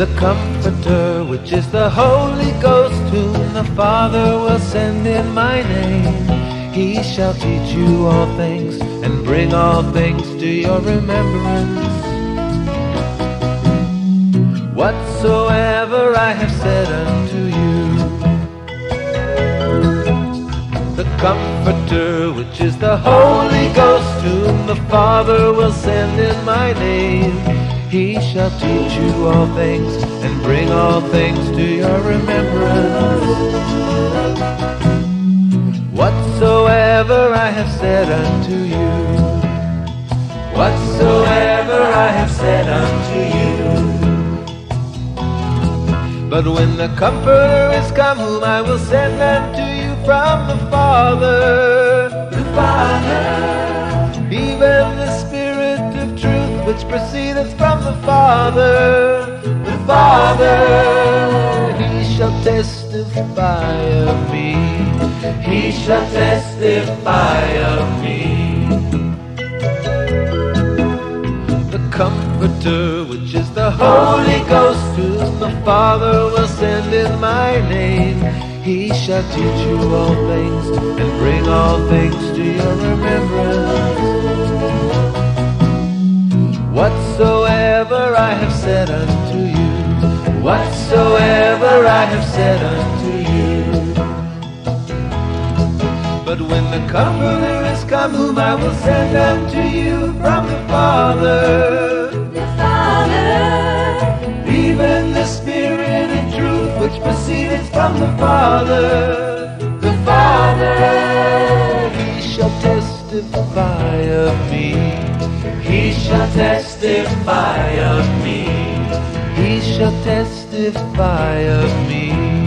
the Comforter, which is the Holy Ghost, whom the Father will send in my name. He shall teach you all things and bring all things to your remembrance. Whatsoever I have said unto you, the Comforter, which is the Holy Ghost, whom the Father will send in my name. He shall teach you all things and bring all things to your remembrance. Whatsoever I have said unto you, whatsoever I have said unto you. But when the Comforter is come, whom I will send unto you from the Father, the Father, even the Spirit of truth which proceedeth from the Father, the Father. He shall testify of me. He shall testify of me. The Comforter, which is the Holy Ghost, whom the Father will send in my name. He shall teach you all things and bring all things to your remembrance Whatsoever I have said unto you, whatsoever I have said unto you. But when the Comforter is come, whom I will send unto you from the Father, the Father, even the Spirit and truth which proceedeth from the Father, the Father, He shall testify of me testify of me. He shall testify of me.